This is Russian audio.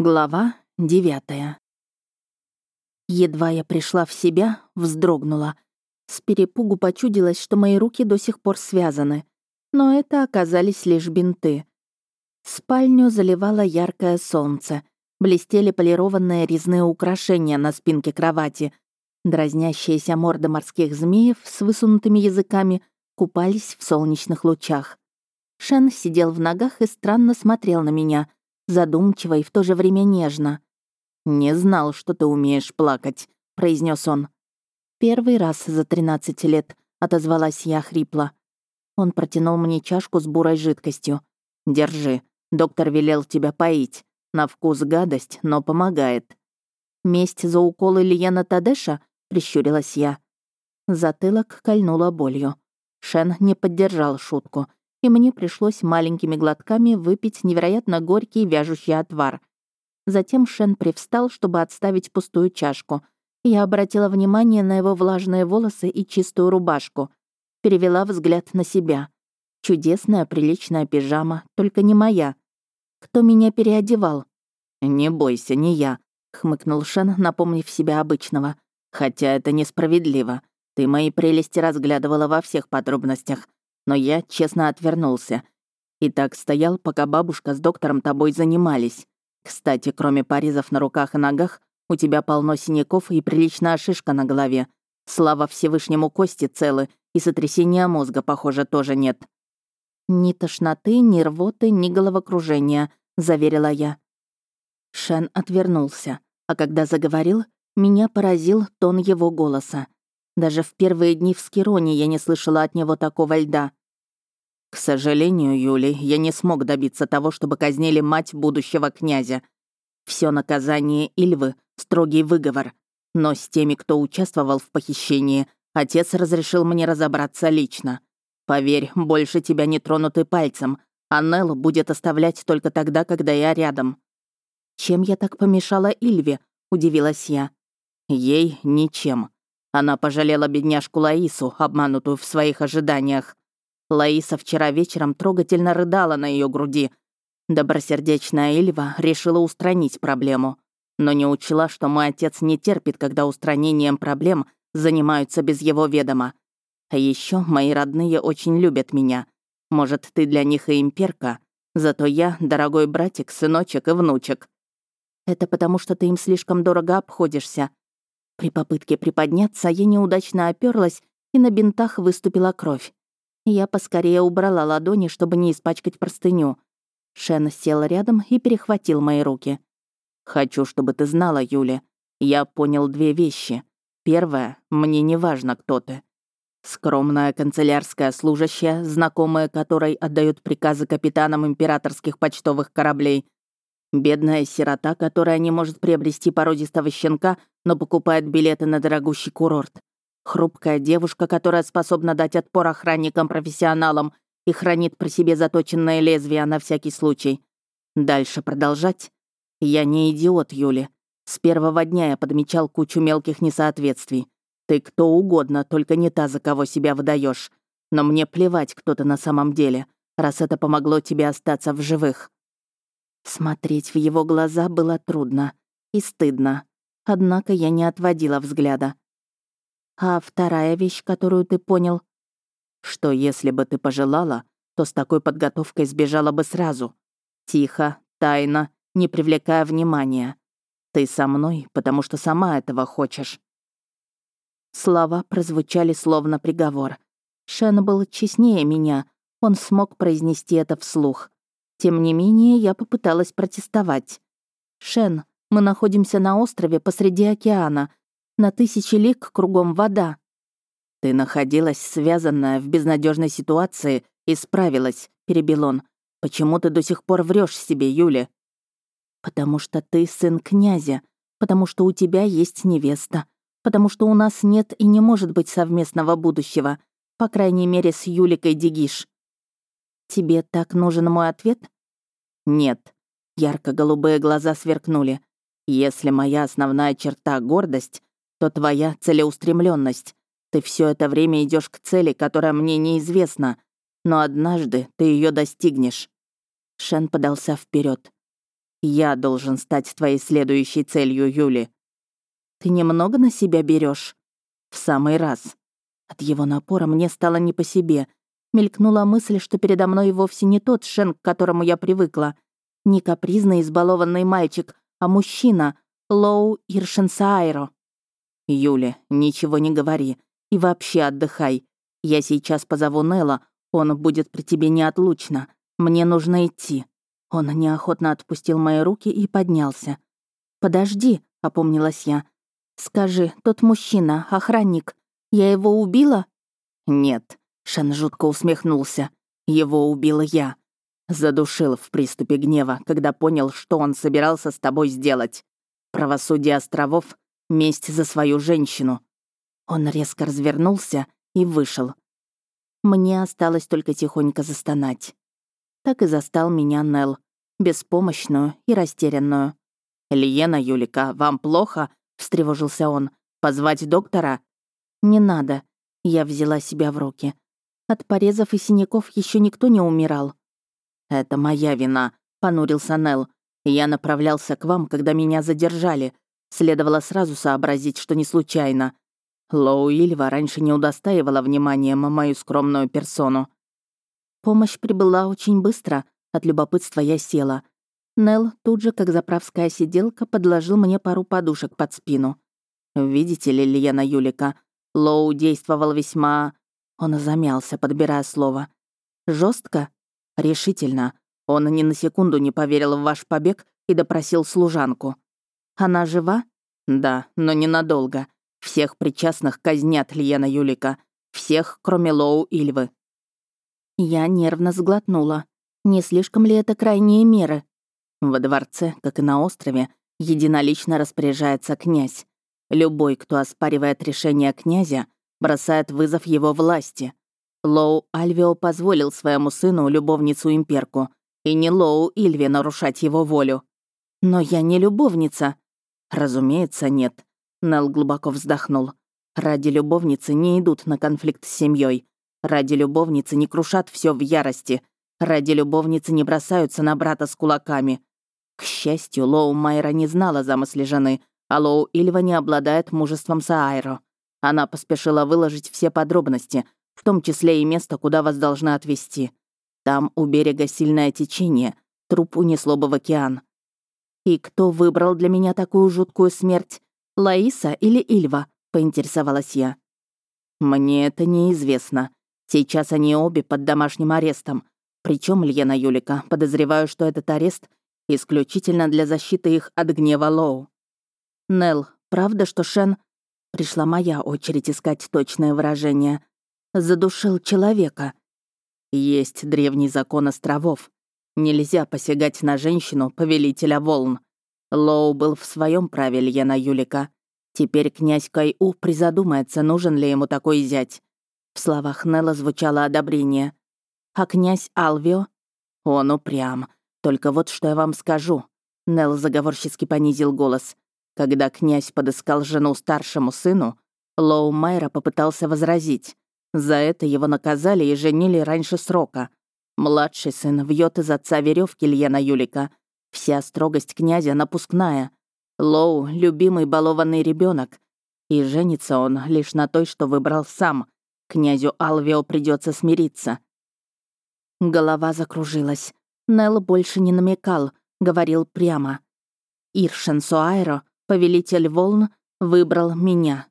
Глава девятая. Едва я пришла в себя, вздрогнула. С перепугу почудилось, что мои руки до сих пор связаны. Но это оказались лишь бинты. Спальню заливало яркое солнце. Блестели полированные резные украшения на спинке кровати. Дразнящиеся морды морских змеев с высунутыми языками купались в солнечных лучах. Шен сидел в ногах и странно смотрел на меня — задумчиво и в то же время нежно. «Не знал, что ты умеешь плакать», — произнес он. «Первый раз за 13 лет», — отозвалась я хрипло. Он протянул мне чашку с бурой жидкостью. «Держи. Доктор велел тебя поить. На вкус гадость, но помогает». «Месть за уколы Лиена Тадеша?» — прищурилась я. Затылок кольнула болью. Шен не поддержал шутку — и мне пришлось маленькими глотками выпить невероятно горький вяжущий отвар. Затем Шен привстал, чтобы отставить пустую чашку. Я обратила внимание на его влажные волосы и чистую рубашку. Перевела взгляд на себя. Чудесная приличная пижама, только не моя. Кто меня переодевал? «Не бойся, не я», — хмыкнул Шен, напомнив себя обычного. «Хотя это несправедливо. Ты мои прелести разглядывала во всех подробностях но я честно отвернулся. И так стоял, пока бабушка с доктором тобой занимались. Кстати, кроме порезов на руках и ногах, у тебя полно синяков и приличная шишка на голове. Слава Всевышнему, кости целы, и сотрясения мозга, похоже, тоже нет. «Ни тошноты, ни рвоты, ни головокружения», — заверила я. Шен отвернулся, а когда заговорил, меня поразил тон его голоса. Даже в первые дни в Скироне я не слышала от него такого льда. Сожалению, Юли, я не смог добиться того, чтобы казнили мать будущего князя. Все наказание Ильвы — строгий выговор. Но с теми, кто участвовал в похищении, отец разрешил мне разобраться лично. Поверь, больше тебя не тронут и пальцем, а Нелл будет оставлять только тогда, когда я рядом. «Чем я так помешала Ильве?» — удивилась я. «Ей ничем. Она пожалела бедняжку Лаису, обманутую в своих ожиданиях. Лаиса вчера вечером трогательно рыдала на ее груди. Добросердечная Ильва решила устранить проблему, но не учла, что мой отец не терпит, когда устранением проблем занимаются без его ведома. А еще мои родные очень любят меня. Может, ты для них и имперка, зато я — дорогой братик, сыночек и внучек. Это потому, что ты им слишком дорого обходишься. При попытке приподняться я неудачно оперлась, и на бинтах выступила кровь. Я поскорее убрала ладони, чтобы не испачкать простыню. Шен сел рядом и перехватил мои руки. «Хочу, чтобы ты знала, Юля. Я понял две вещи. Первое, мне не важно, кто ты. Скромная канцелярская служащая, знакомая которой отдает приказы капитанам императорских почтовых кораблей. Бедная сирота, которая не может приобрести породистого щенка, но покупает билеты на дорогущий курорт. Хрупкая девушка, которая способна дать отпор охранникам-профессионалам и хранит при себе заточенное лезвие на всякий случай. Дальше продолжать? Я не идиот, Юли. С первого дня я подмечал кучу мелких несоответствий. Ты кто угодно, только не та, за кого себя выдаешь. Но мне плевать, кто ты на самом деле, раз это помогло тебе остаться в живых. Смотреть в его глаза было трудно и стыдно. Однако я не отводила взгляда. А вторая вещь, которую ты понял? Что если бы ты пожелала, то с такой подготовкой сбежала бы сразу. Тихо, тайно, не привлекая внимания. Ты со мной, потому что сама этого хочешь. Слова прозвучали словно приговор. Шен был честнее меня, он смог произнести это вслух. Тем не менее, я попыталась протестовать. «Шен, мы находимся на острове посреди океана. На тысячи лик кругом вода. Ты находилась связанная в безнадежной ситуации и справилась, перебил он. Почему ты до сих пор врешь себе, Юля? Потому что ты сын князя, потому что у тебя есть невеста, потому что у нас нет и не может быть совместного будущего, по крайней мере, с Юликой Дигиш. Тебе так нужен мой ответ? Нет. Ярко-голубые глаза сверкнули. Если моя основная черта — гордость, то твоя целеустремленность. Ты все это время идешь к цели, которая мне неизвестна, но однажды ты ее достигнешь. Шен подался вперед. Я должен стать твоей следующей целью, Юли. Ты немного на себя берешь? В самый раз. От его напора мне стало не по себе. Мелькнула мысль, что передо мной вовсе не тот Шен, к которому я привыкла. Не капризный избалованный мальчик, а мужчина, Лоу Иршенсайро. «Юля, ничего не говори. И вообще отдыхай. Я сейчас позову Нелла, он будет при тебе неотлучно. Мне нужно идти». Он неохотно отпустил мои руки и поднялся. «Подожди», — опомнилась я. «Скажи, тот мужчина, охранник, я его убила?» «Нет», — Шен жутко усмехнулся. «Его убила я. Задушил в приступе гнева, когда понял, что он собирался с тобой сделать. Правосудие островов — месть за свою женщину». Он резко развернулся и вышел. Мне осталось только тихонько застонать так и застал меня Нел, беспомощную и растерянную. «Лиена, Юлика, вам плохо?» — встревожился он. «Позвать доктора?» «Не надо». Я взяла себя в руки. От порезов и синяков еще никто не умирал. «Это моя вина», — понурился Нел. «Я направлялся к вам, когда меня задержали. Следовало сразу сообразить, что не случайно. Лоу Ильва раньше не удостаивала вниманием мою скромную персону. Помощь прибыла очень быстро, от любопытства я села. Нел тут же, как заправская сиделка, подложил мне пару подушек под спину. «Видите ли, Лиена Юлика, Лоу действовал весьма...» Он замялся, подбирая слово. Жестко, Решительно. Он ни на секунду не поверил в ваш побег и допросил служанку. Она жива? Да, но ненадолго. Всех причастных казнят, Лиена Юлика. Всех, кроме Лоу Ильвы. Я нервно сглотнула. Не слишком ли это крайние меры? Во дворце, как и на острове, единолично распоряжается князь. Любой, кто оспаривает решение князя, бросает вызов его власти. Лоу Альвио позволил своему сыну любовницу-имперку, и не Лоу Ильве нарушать его волю. Но я не любовница. Разумеется, нет. Нел глубоко вздохнул. Ради любовницы не идут на конфликт с семьей, Ради любовницы не крушат все в ярости. Ради любовницы не бросаются на брата с кулаками. К счастью, Лоу Майра не знала замысли жены, а Лоу Ильва не обладает мужеством Саайро. Она поспешила выложить все подробности, в том числе и место, куда вас должны отвезти. Там у берега сильное течение, труп унесло бы в океан. «И кто выбрал для меня такую жуткую смерть? Лаиса или Ильва?» — поинтересовалась я. «Мне это неизвестно. Сейчас они обе под домашним арестом. Причем Льена Юлика, подозреваю, что этот арест исключительно для защиты их от гнева Лоу. Нел, правда, что Шен... Пришла моя очередь искать точное выражение. Задушил человека. Есть древний закон островов. Нельзя посягать на женщину, повелителя волн. Лоу был в своем праве, Льена Юлика. Теперь князь Кайу призадумается, нужен ли ему такой зять. В словах Нелла звучало одобрение. А князь Алвио? Он упрям. Только вот что я вам скажу. Нелл заговорчески понизил голос. Когда князь подыскал жену старшему сыну, Лоу Майра попытался возразить. За это его наказали и женили раньше срока. Младший сын вьет из отца веревки Льена Юлика. Вся строгость князя напускная. Лоу — любимый балованный ребенок, И женится он лишь на той, что выбрал сам — Князю Алвио придется смириться. Голова закружилась. Нел больше не намекал, говорил прямо. Иршен Суайро, повелитель волн, выбрал меня.